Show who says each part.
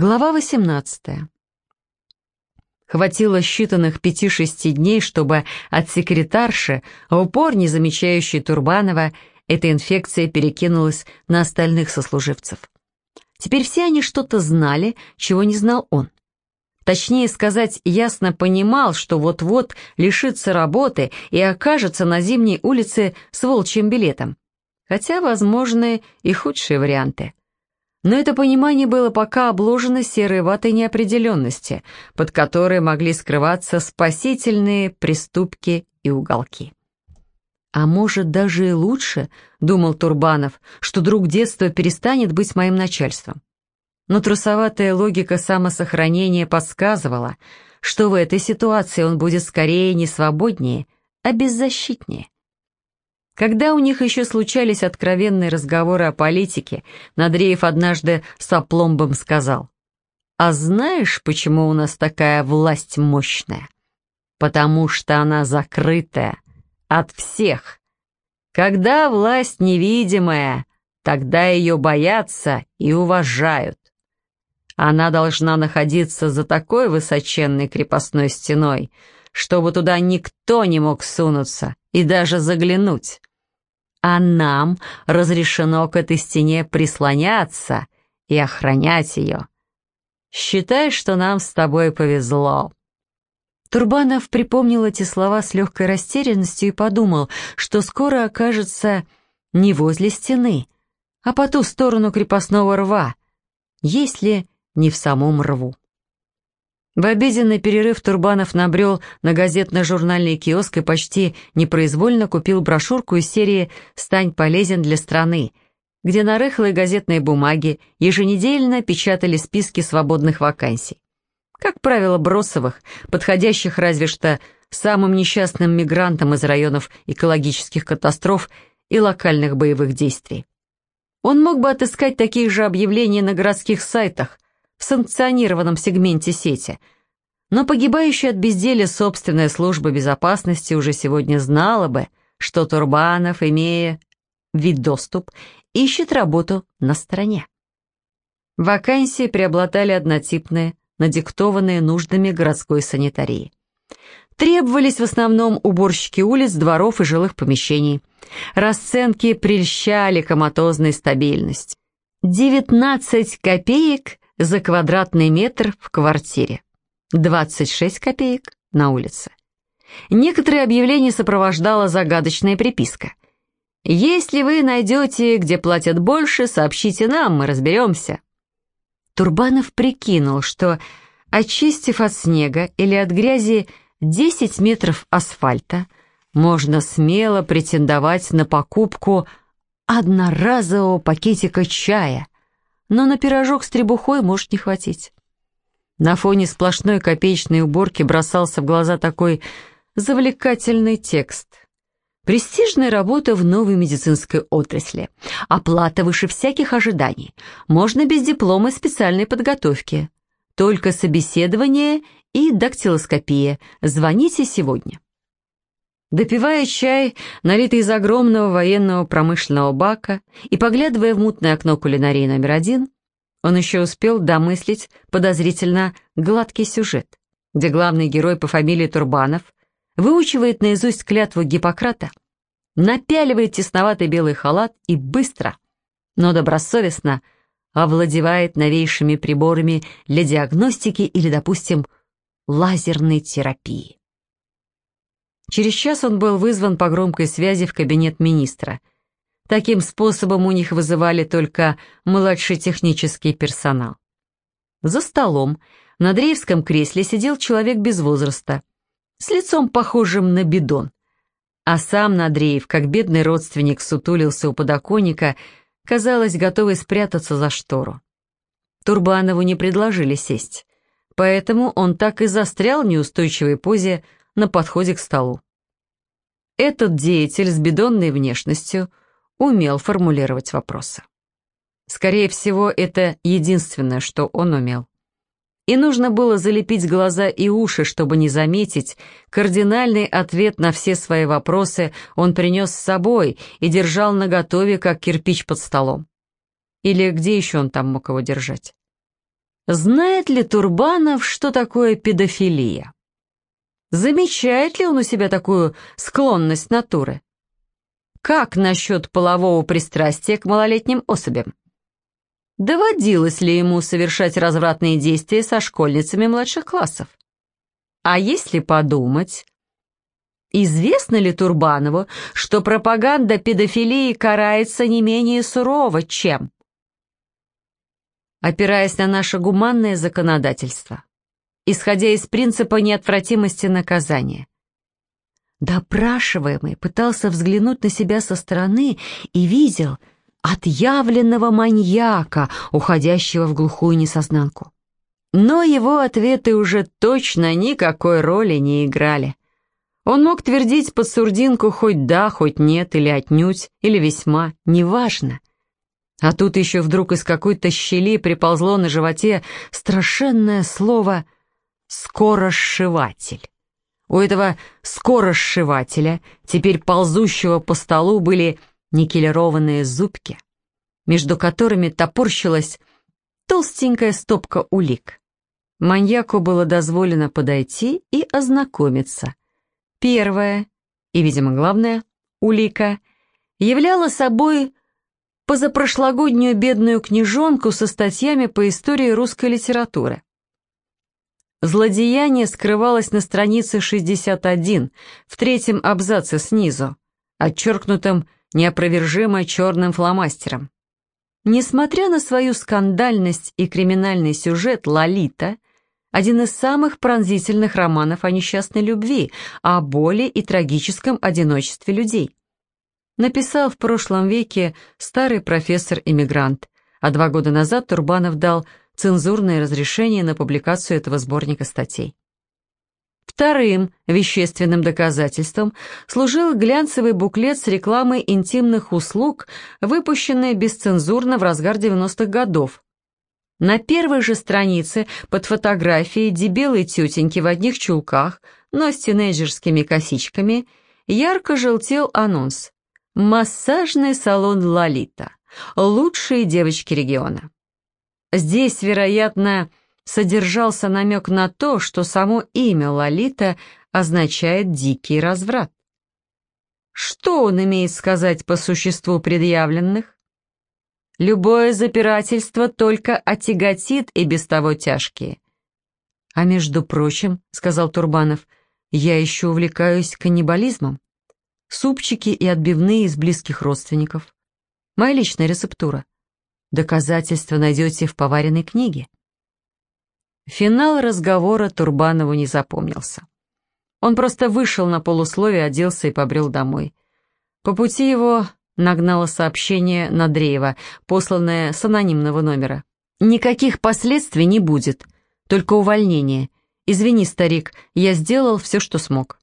Speaker 1: Глава 18. Хватило считанных пяти-шести дней, чтобы от секретарши, в упор не замечающей Турбанова, эта инфекция перекинулась на остальных сослуживцев. Теперь все они что-то знали, чего не знал он. Точнее сказать, ясно понимал, что вот-вот лишится работы и окажется на зимней улице с волчьим билетом. Хотя возможны и худшие варианты. Но это понимание было пока обложено серой ватой неопределенности, под которой могли скрываться спасительные приступки и уголки. «А может, даже и лучше, — думал Турбанов, — что друг детства перестанет быть моим начальством. Но трусоватая логика самосохранения подсказывала, что в этой ситуации он будет скорее не свободнее, а беззащитнее. Когда у них еще случались откровенные разговоры о политике, Надреев однажды с опломбом сказал, «А знаешь, почему у нас такая власть мощная? Потому что она закрытая от всех. Когда власть невидимая, тогда ее боятся и уважают. Она должна находиться за такой высоченной крепостной стеной, чтобы туда никто не мог сунуться и даже заглянуть а нам разрешено к этой стене прислоняться и охранять ее. Считай, что нам с тобой повезло». Турбанов припомнил эти слова с легкой растерянностью и подумал, что скоро окажется не возле стены, а по ту сторону крепостного рва, если не в самом рву. В обеденный перерыв Турбанов набрел на газетно-журнальный киоск и почти непроизвольно купил брошюрку из серии «Стань полезен для страны», где на рыхлой газетной бумаге еженедельно печатали списки свободных вакансий. Как правило, бросовых, подходящих разве что самым несчастным мигрантам из районов экологических катастроф и локальных боевых действий. Он мог бы отыскать такие же объявления на городских сайтах – в санкционированном сегменте сети. Но погибающая от безделия собственная служба безопасности уже сегодня знала бы, что Турбанов, имея вид доступ, ищет работу на стороне. Вакансии преобладали однотипные, надиктованные нуждами городской санитарии. Требовались в основном уборщики улиц, дворов и жилых помещений. Расценки прельщали коматозной стабильность. 19 копеек за квадратный метр в квартире. 26 копеек на улице. Некоторые объявления сопровождала загадочная приписка. «Если вы найдете, где платят больше, сообщите нам, мы разберемся». Турбанов прикинул, что, очистив от снега или от грязи 10 метров асфальта, можно смело претендовать на покупку одноразового пакетика чая – но на пирожок с требухой может не хватить. На фоне сплошной копеечной уборки бросался в глаза такой завлекательный текст. Престижная работа в новой медицинской отрасли. Оплата выше всяких ожиданий. Можно без диплома специальной подготовки. Только собеседование и дактилоскопия. Звоните сегодня. Допивая чай, налитый из огромного военного промышленного бака, и поглядывая в мутное окно кулинарии номер один, он еще успел домыслить подозрительно гладкий сюжет, где главный герой по фамилии Турбанов выучивает наизусть клятву Гиппократа, напяливает тесноватый белый халат и быстро, но добросовестно овладевает новейшими приборами для диагностики или, допустим, лазерной терапии. Через час он был вызван по громкой связи в кабинет министра. Таким способом у них вызывали только младший технический персонал. За столом на дрейвском кресле сидел человек без возраста, с лицом похожим на бидон. А сам Надреев, как бедный родственник, сутулился у подоконника, казалось, готовый спрятаться за штору. Турбанову не предложили сесть, поэтому он так и застрял в неустойчивой позе, на подходе к столу. Этот деятель с бидонной внешностью умел формулировать вопросы. Скорее всего, это единственное, что он умел. И нужно было залепить глаза и уши, чтобы не заметить, кардинальный ответ на все свои вопросы он принес с собой и держал наготове, как кирпич под столом. Или где еще он там мог его держать? Знает ли Турбанов, что такое педофилия? Замечает ли он у себя такую склонность натуры? Как насчет полового пристрастия к малолетним особям? Доводилось ли ему совершать развратные действия со школьницами младших классов? А если подумать, известно ли Турбанову, что пропаганда педофилии карается не менее сурово, чем? Опираясь на наше гуманное законодательство, исходя из принципа неотвратимости наказания. Допрашиваемый пытался взглянуть на себя со стороны и видел отъявленного маньяка, уходящего в глухую несознанку. Но его ответы уже точно никакой роли не играли. Он мог твердить под сурдинку хоть да, хоть нет, или отнюдь, или весьма, неважно. А тут еще вдруг из какой-то щели приползло на животе страшенное слово «вы» скоросшиватель. У этого скоросшивателя, теперь ползущего по столу, были никелированные зубки, между которыми топорщилась толстенькая стопка улик. Маньяку было дозволено подойти и ознакомиться. Первая, и, видимо, главная, улика являла собой позапрошлогоднюю бедную книжонку со статьями по истории русской литературы. Злодеяние скрывалось на странице 61, в третьем абзаце снизу, отчеркнутым неопровержимо черным фломастером. Несмотря на свою скандальность и криминальный сюжет, «Лолита» — один из самых пронзительных романов о несчастной любви, о боли и трагическом одиночестве людей. Написал в прошлом веке старый профессор-иммигрант, а два года назад Турбанов дал цензурное разрешение на публикацию этого сборника статей. Вторым вещественным доказательством служил глянцевый буклет с рекламой интимных услуг, выпущенный бесцензурно в разгар 90-х годов. На первой же странице под фотографией дебелой тетеньки в одних чулках, но с тинейджерскими косичками, ярко желтел анонс «Массажный салон «Лолита». Лучшие девочки региона». Здесь, вероятно, содержался намек на то, что само имя Лолита означает «дикий разврат». Что он имеет сказать по существу предъявленных? Любое запирательство только отяготит и без того тяжкие. «А между прочим, — сказал Турбанов, — я еще увлекаюсь каннибализмом. Супчики и отбивные из близких родственников. Моя личная рецептура. Доказательства найдете в поваренной книге. Финал разговора Турбанову не запомнился. Он просто вышел на полусловие, оделся и побрел домой. По пути его нагнало сообщение Надреева, посланное с анонимного номера. «Никаких последствий не будет, только увольнение. Извини, старик, я сделал все, что смог».